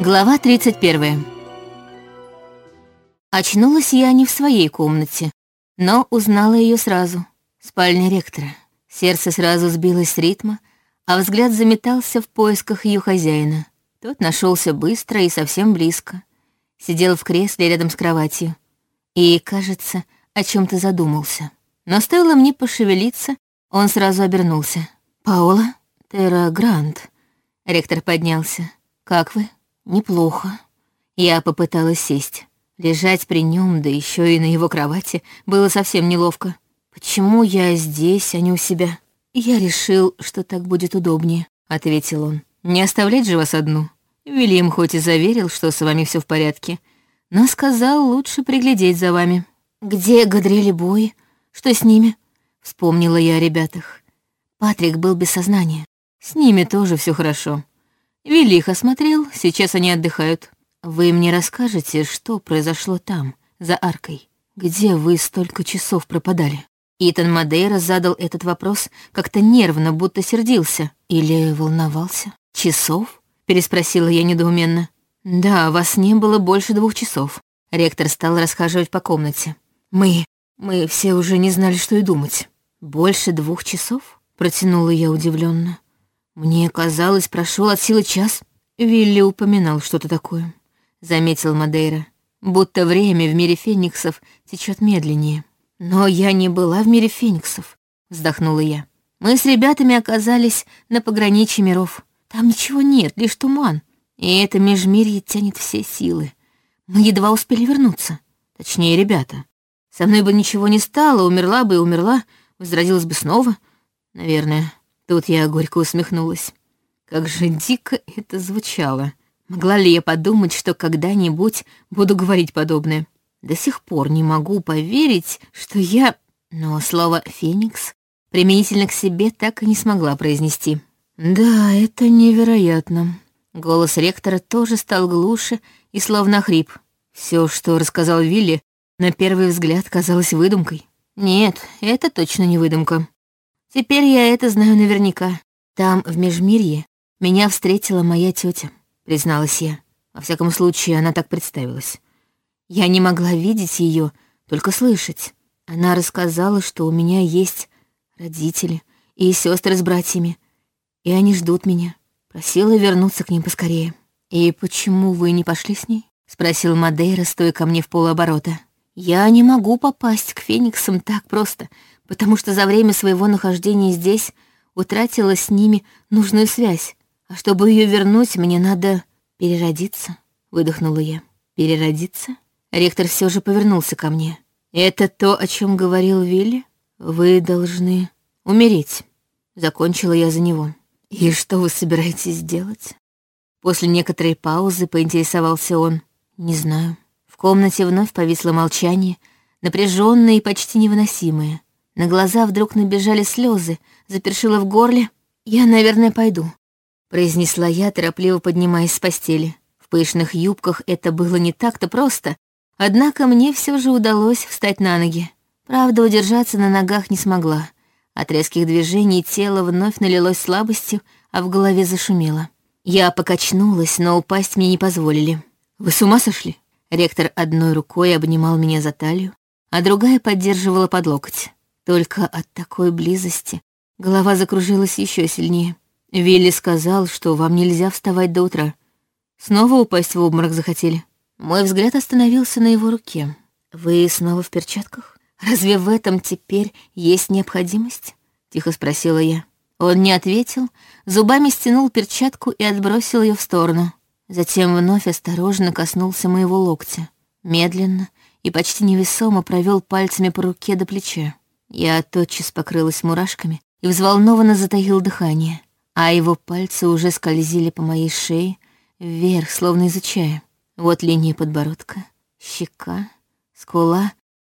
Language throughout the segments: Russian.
Глава 31. Очнулась я не в своей комнате, но узнала ее сразу. Спальня ректора. Сердце сразу сбилось с ритма, а взгляд заметался в поисках ее хозяина. Тот нашелся быстро и совсем близко. Сидел в кресле рядом с кроватью. И, кажется, о чем то задумался. Но стоило мне пошевелиться, он сразу обернулся. «Паола? Терра Грант». Ректор поднялся. «Как вы?» «Неплохо». Я попыталась сесть. Лежать при нем, да еще и на его кровати, было совсем неловко. «Почему я здесь, а не у себя?» «Я решил, что так будет удобнее», — ответил он. «Не оставлять же вас одну. Вильям хоть и заверил, что с вами все в порядке, но сказал лучше приглядеть за вами». «Где Гадриэль Бой? Что с ними?» Вспомнила я о ребятах. Патрик был без сознания. С ними тоже все хорошо. Вилли их осмотрел, сейчас они отдыхают. Вы мне расскажете, что произошло там, за аркой? Где вы столько часов пропадали? Итан Мадейра задал этот вопрос как-то нервно, будто сердился. Или волновался? Часов? Переспросила я недоуменно. Да, вас не было больше двух часов. Ректор стал расхаживать по комнате. Мы... мы все уже не знали, что и думать. Больше двух часов? Протянула я удивленно. Мне казалось, прошел от силы час. Вилли упоминал что-то такое. Заметил Мадейра. Будто время в мире фениксов течет медленнее. Но я не была в мире фениксов, вздохнула я. Мы с ребятами оказались на пограничье миров. Там ничего нет, лишь туман. И это межмирье тянет все силы. Мы едва успели вернуться. Точнее, ребята. Со мной бы ничего не стало, умерла бы и умерла, возродилась бы снова. Наверное. Тут я горько усмехнулась. Как же дико это звучало. Могла ли я подумать, что когда-нибудь буду говорить подобное? До сих пор не могу поверить, что я... Но слово «феникс» применительно к себе так и не смогла произнести. «Да, это невероятно». Голос ректора тоже стал глуше и словно хрип. Все, что рассказал Вилли, на первый взгляд казалось выдумкой. Нет, это точно не выдумка. Теперь я это знаю наверняка. Там, в Межмирье, меня встретила моя тетя, призналась я. Во всяком случае, она так представилась. Я не могла видеть ее, только слышать. Она рассказала, что у меня есть родители и сестры с братьями, и они ждут меня. Просила вернуться к ним поскорее. «И почему вы не пошли с ней?» — спросил Мадейра, стоя ко мне в полоборота. «Я не могу попасть к Фениксам так просто», потому что за время своего нахождения здесь утратила с ними нужную связь. А чтобы ее вернуть, мне надо переродиться, выдохнула я. Переродиться? Ректор все же повернулся ко мне. Это то, о чем говорил Вилли? Вы должны умереть. Закончила я за него. И что вы собираетесь делать? После некоторой паузы поинтересовался он. Не знаю. Комнате вновь повисло молчание, напряженное и почти невыносимое. На глаза вдруг набежали слезы, запершило в горле. «Я, наверное, пойду», — произнесла я, торопливо поднимаясь с постели. В пышных юбках это было не так-то просто, однако мне все же удалось встать на ноги. Правда, удержаться на ногах не смогла. От резких движений тело вновь налилось слабостью, а в голове зашумело. Я покачнулась, но упасть мне не позволили. «Вы с ума сошли?» Ректор одной рукой обнимал меня за талию, а другая поддерживала под локоть. Только от такой близости голова закружилась еще сильнее. Вилли сказал, что вам нельзя вставать до утра. Снова упасть в обморок захотели. Мой взгляд остановился на его руке. Вы снова в перчатках? Разве в этом теперь есть необходимость? Тихо спросила я. Он не ответил, зубами стянул перчатку и отбросил ее в сторону. Затем вновь осторожно коснулся моего локтя. Медленно и почти невесомо провел пальцами по руке до плеча. Я тотчас покрылась мурашками и взволнованно затаил дыхание, а его пальцы уже скользили по моей шее вверх, словно изучая. Вот линия подбородка, щека, скула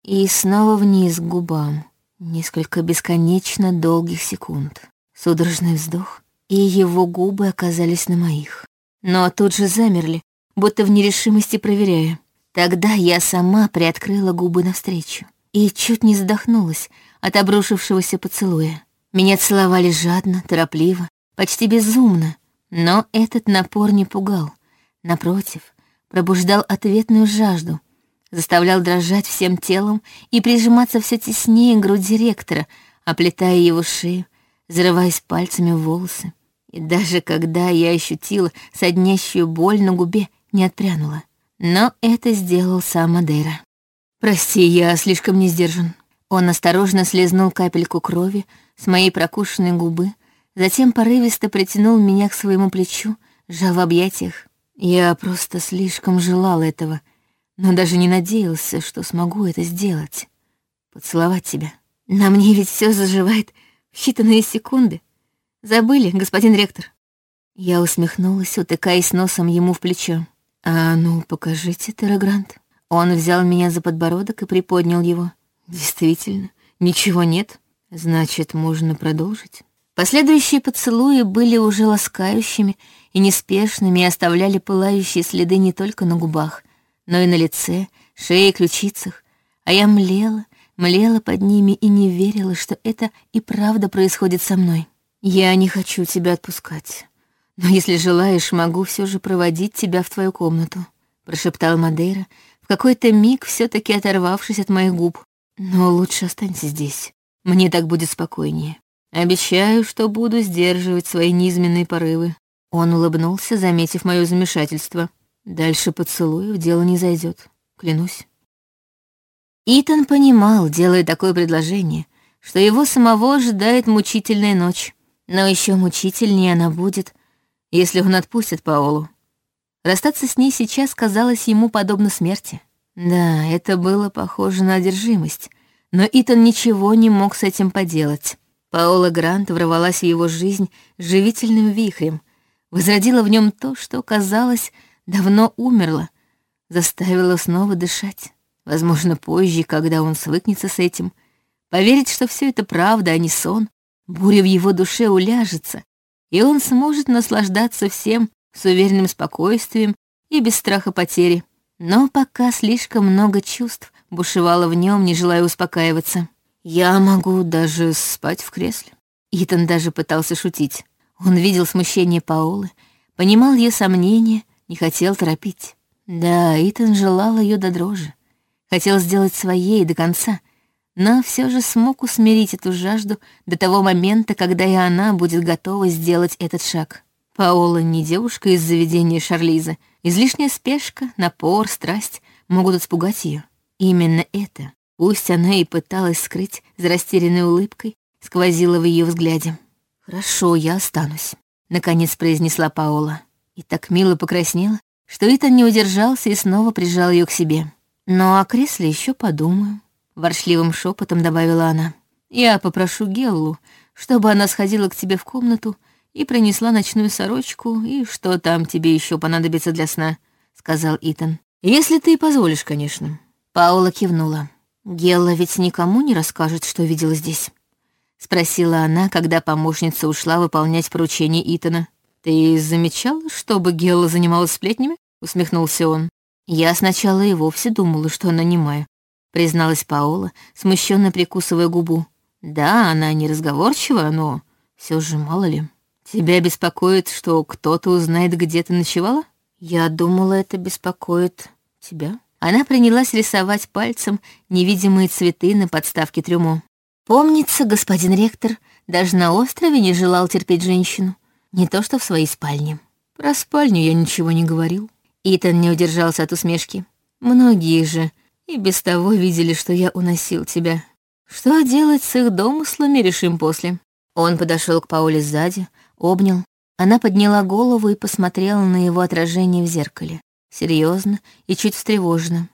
и снова вниз к губам. Несколько бесконечно долгих секунд. Судорожный вздох, и его губы оказались на моих. Но тут же замерли, будто в нерешимости проверяя. Тогда я сама приоткрыла губы навстречу и чуть не задохнулась от обрушившегося поцелуя. Меня целовали жадно, торопливо, почти безумно, но этот напор не пугал. Напротив, пробуждал ответную жажду, заставлял дрожать всем телом и прижиматься все теснее к груди ректора, оплетая его шею, зарываясь пальцами в волосы. И даже когда я ощутила соднящую боль на губе, не отпрянула. Но это сделал сам Мадейра. «Прости, я слишком не сдержан». Он осторожно слезнул капельку крови с моей прокушенной губы, затем порывисто притянул меня к своему плечу, сжал в объятиях. Я просто слишком желал этого, но даже не надеялся, что смогу это сделать. Поцеловать тебя. На мне ведь все заживает в считанные секунды. Забыли, господин ректор? Я усмехнулась, утыкаясь носом ему в плечо. «А ну, покажите, Террагрант». Он взял меня за подбородок и приподнял его. «Действительно, ничего нет. Значит, можно продолжить». Последующие поцелуи были уже ласкающими и неспешными и оставляли пылающие следы не только на губах, но и на лице, шее и ключицах. А я млела, млела под ними и не верила, что это и правда происходит со мной. Я не хочу тебя отпускать. Но если желаешь, могу все же проводить тебя в твою комнату, прошептал Мадейра, в какой-то миг все таки оторвавшись от моих губ. Но лучше останься здесь. Мне так будет спокойнее. Обещаю, что буду сдерживать свои низменные порывы. Он улыбнулся, заметив мое замешательство. Дальше поцелуев дело не зайдет, клянусь. Итан понимал, делая такое предложение, что его самого ожидает мучительная ночь. Но еще мучительнее она будет, если он отпустит Паолу. Расстаться с ней сейчас казалось ему подобно смерти. Да, это было похоже на одержимость, но Итан ничего не мог с этим поделать. Паола Грант ворвалась в его жизнь живительным вихрем, возродила в нем то, что, казалось, давно умерло, заставила снова дышать. Возможно, позже, когда он свыкнется с этим, поверить, что все это правда, а не сон, буря в его душе уляжется, и он сможет наслаждаться всем с уверенным спокойствием и без страха потери. Но пока слишком много чувств бушевало в нем, не желая успокаиваться. Я могу даже спать в кресле. Итан даже пытался шутить. Он видел смущение Паолы, понимал ее сомнения, не хотел торопить. Да, Итан желал ее до дрожи. Хотел сделать своей до конца, но все же смог усмирить эту жажду до того момента, когда и она будет готова сделать этот шаг. Паола не девушка из заведения Шарлиза. Излишняя спешка, напор, страсть могут испугать ее. Именно это Пусть она и пыталась скрыть за растерянной улыбкой, сквозила в ее взгляде. «Хорошо, я останусь», — наконец произнесла Паола. И так мило покраснела, что Итан не удержался и снова прижал ее к себе. «Но о кресле еще подумаю», — воршливым шепотом добавила она. «Я попрошу Геллу, чтобы она сходила к тебе в комнату и принесла ночную сорочку и что там тебе еще понадобится для сна», — сказал Итан. «Если ты позволишь, конечно». Паула кивнула. «Гелла ведь никому не расскажет, что видела здесь?» — спросила она, когда помощница ушла выполнять поручение Итана. «Ты замечала, чтобы Гелла занималась сплетнями?» — усмехнулся он. «Я сначала и вовсе думала, что она немая», — призналась Паола, смущенно прикусывая губу. «Да, она не разговорчива, но все же мало ли. Тебя беспокоит, что кто-то узнает, где ты ночевала?» «Я думала, это беспокоит тебя», она принялась рисовать пальцем невидимые цветы на подставке трюмо. Помнится, господин ректор даже на острове не желал терпеть женщину, не то что в своей спальне. Про спальню я ничего не говорил. Итан не удержался от усмешки. Многие же и без того видели, что я уносил тебя. Что делать с их домыслами, решим после. Он подошел к Пауле сзади, обнял. Она подняла голову и посмотрела на его отражение в зеркале серьезно и чуть встревоженно.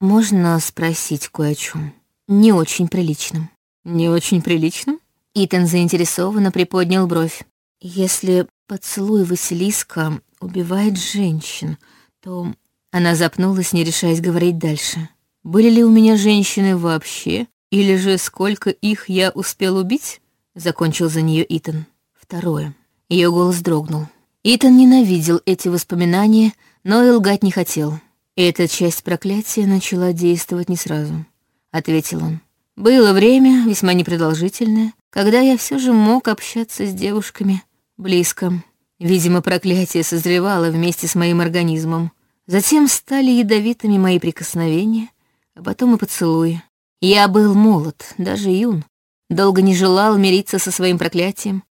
«Можно спросить кое о чем? Не очень приличном». «Не очень приличном?» Итан заинтересованно приподнял бровь. «Если поцелуй Василиска убивает женщин, то...» Она запнулась, не решаясь говорить дальше. «Были ли у меня женщины вообще? Или же сколько их я успел убить?» Закончил за нее Итан. Второе. Ее голос дрогнул. Итан ненавидел эти воспоминания, но и лгать не хотел. «Эта часть проклятия начала действовать не сразу», — ответил он. «Было время, весьма непродолжительное, когда я все же мог общаться с девушками близко. Видимо, проклятие созревало вместе с моим организмом. Затем стали ядовитыми мои прикосновения, а потом и поцелуи. Я был молод, даже юн, долго не желал мириться со своим проклятием,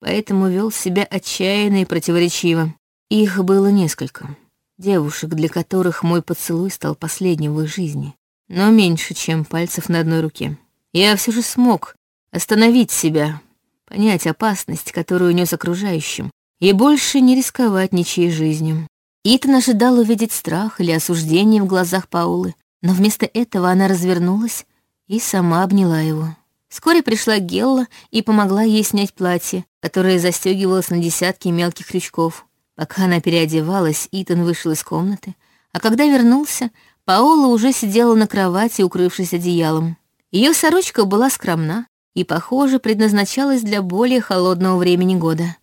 поэтому вел себя отчаянно и противоречиво. Их было несколько. Девушек, для которых мой поцелуй стал последним в их жизни, но меньше, чем пальцев на одной руке. Я все же смог остановить себя, понять опасность, которую нес окружающим, и больше не рисковать ничьей жизнью. Итан ожидал увидеть страх или осуждение в глазах Паулы, но вместо этого она развернулась и сама обняла его. Вскоре пришла Гелла и помогла ей снять платье, которое застегивалось на десятки мелких крючков. Пока она переодевалась, Итан вышел из комнаты, а когда вернулся, Паола уже сидела на кровати, укрывшись одеялом. Ее сорочка была скромна и, похоже, предназначалась для более холодного времени года.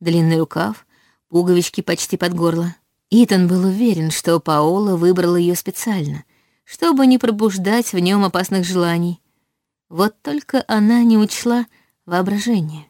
Длинный рукав, пуговички почти под горло. Итан был уверен, что Паола выбрала ее специально, чтобы не пробуждать в нем опасных желаний, вот только она не учла воображение,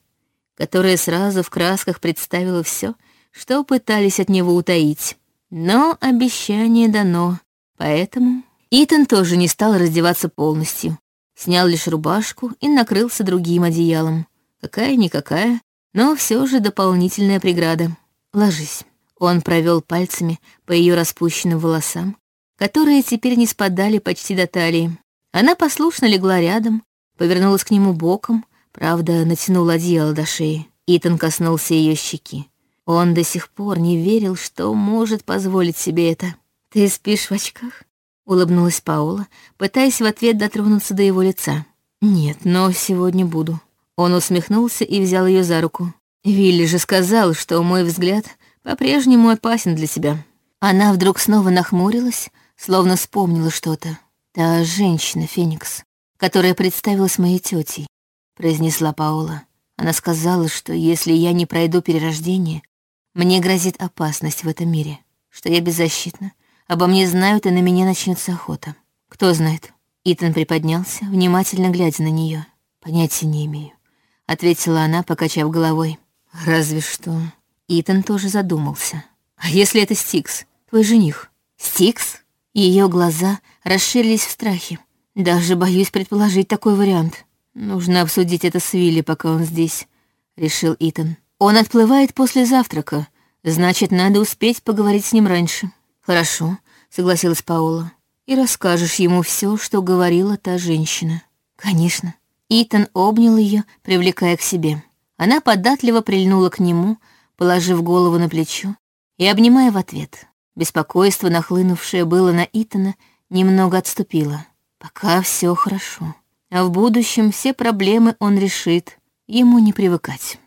которое сразу в красках представило все, что пытались от него утаить. Но обещание дано, поэтому Итан тоже не стал раздеваться полностью. Снял лишь рубашку и накрылся другим одеялом. Какая-никакая, но все же дополнительная преграда. Ложись. Он провел пальцами по ее распущенным волосам, которые теперь не спадали почти до талии. Она послушно легла рядом, повернулась к нему боком, правда, натянула одеяло до шеи. Итан коснулся ее щеки. Он до сих пор не верил, что может позволить себе это. «Ты спишь в очках?» — улыбнулась Паула, пытаясь в ответ дотронуться до его лица. «Нет, но сегодня буду». Он усмехнулся и взял ее за руку. «Вилли же сказал, что мой взгляд по-прежнему опасен для тебя». Она вдруг снова нахмурилась, словно вспомнила что-то. «Та женщина, Феникс которая представилась моей тетей, произнесла Паула. Она сказала, что если я не пройду перерождение, мне грозит опасность в этом мире, что я беззащитна, обо мне знают, и на меня начнется охота. Кто знает? Итан приподнялся, внимательно глядя на нее. Понятия не имею, ответила она, покачав головой. Разве что. Итан тоже задумался. А если это Стикс, твой жених? Стикс? Ее глаза расширились в страхе. Даже боюсь предположить такой вариант. Нужно обсудить это с Вилли, пока он здесь, решил Итан. Он отплывает после завтрака, значит, надо успеть поговорить с ним раньше. Хорошо, согласилась Паула. И расскажешь ему все, что говорила та женщина. Конечно. Итан обнял ее, привлекая к себе. Она податливо прильнула к нему, положив голову на плечо и обнимая в ответ. Беспокойство, нахлынувшее было на Итана, немного отступило. Пока все хорошо. А в будущем все проблемы он решит. Ему не привыкать.